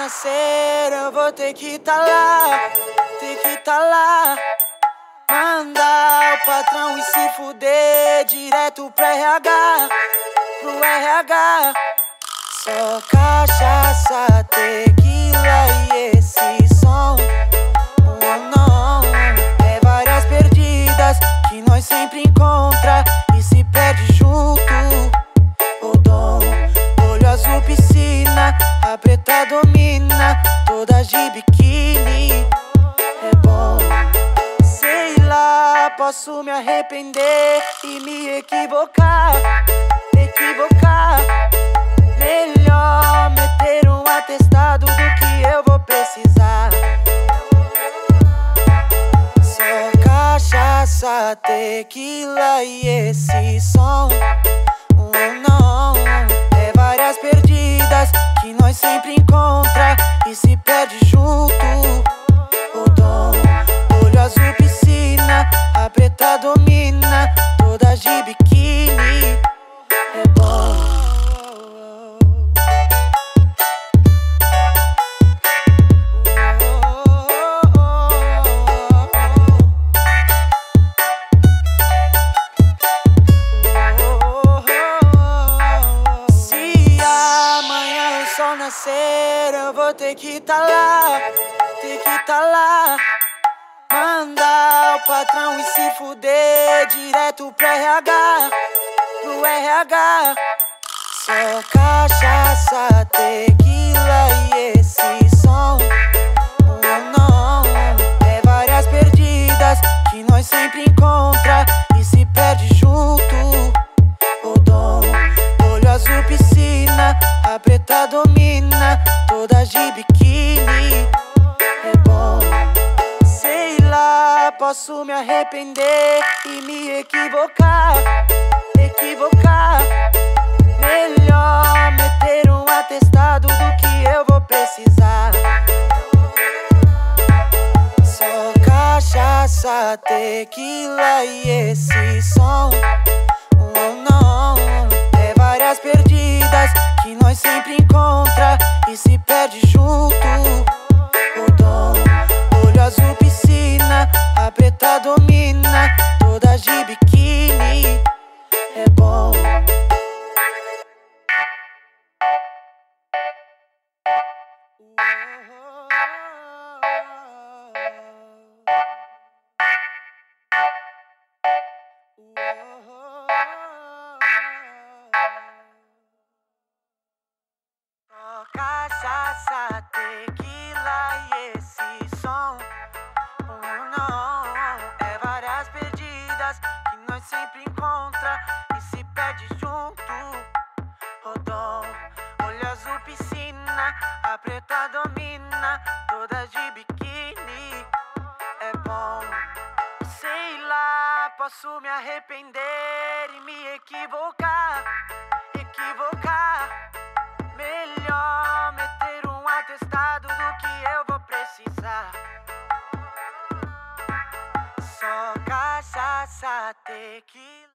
nascer, eu vou ter que tá lá, ter que tá lá. Mandar o patrão e se fuder direto pro RH, pro RH. Só cachaça, tequila e esse som. Oh, não, é várias perdidas que nós sempre encontra e se perde junto. O dom, olho azul, piscina, a preta domina, todas de biquíni. Posso me arrepender e me equivocar, equivocar. Melhor meter um atestado do que eu vou precisar. Só cachaça, tequila e esse som. Nascer, eu vou ter que tá lá, ter que tá lá. Mandar o patrão e se fuder direto pro RH, pro RH. Só cachaça, tequila preta domina, todas de biquíni. É bom, sei lá, posso me arrepender e me equivocar, equivocar. Melhor meter um atestado do que eu vou precisar. Só cachaça, tequila e esse som. Sempre encontra e se perde junto. O dom, olho azul, piscina, a preta domina, todas de biquíni. É bom. Só de biquíni. É bom, sei lá, posso me arrepender e me equivocar, equivocar. Melhor meter um atestado do que eu vou precisar. Só cachaça, tequila.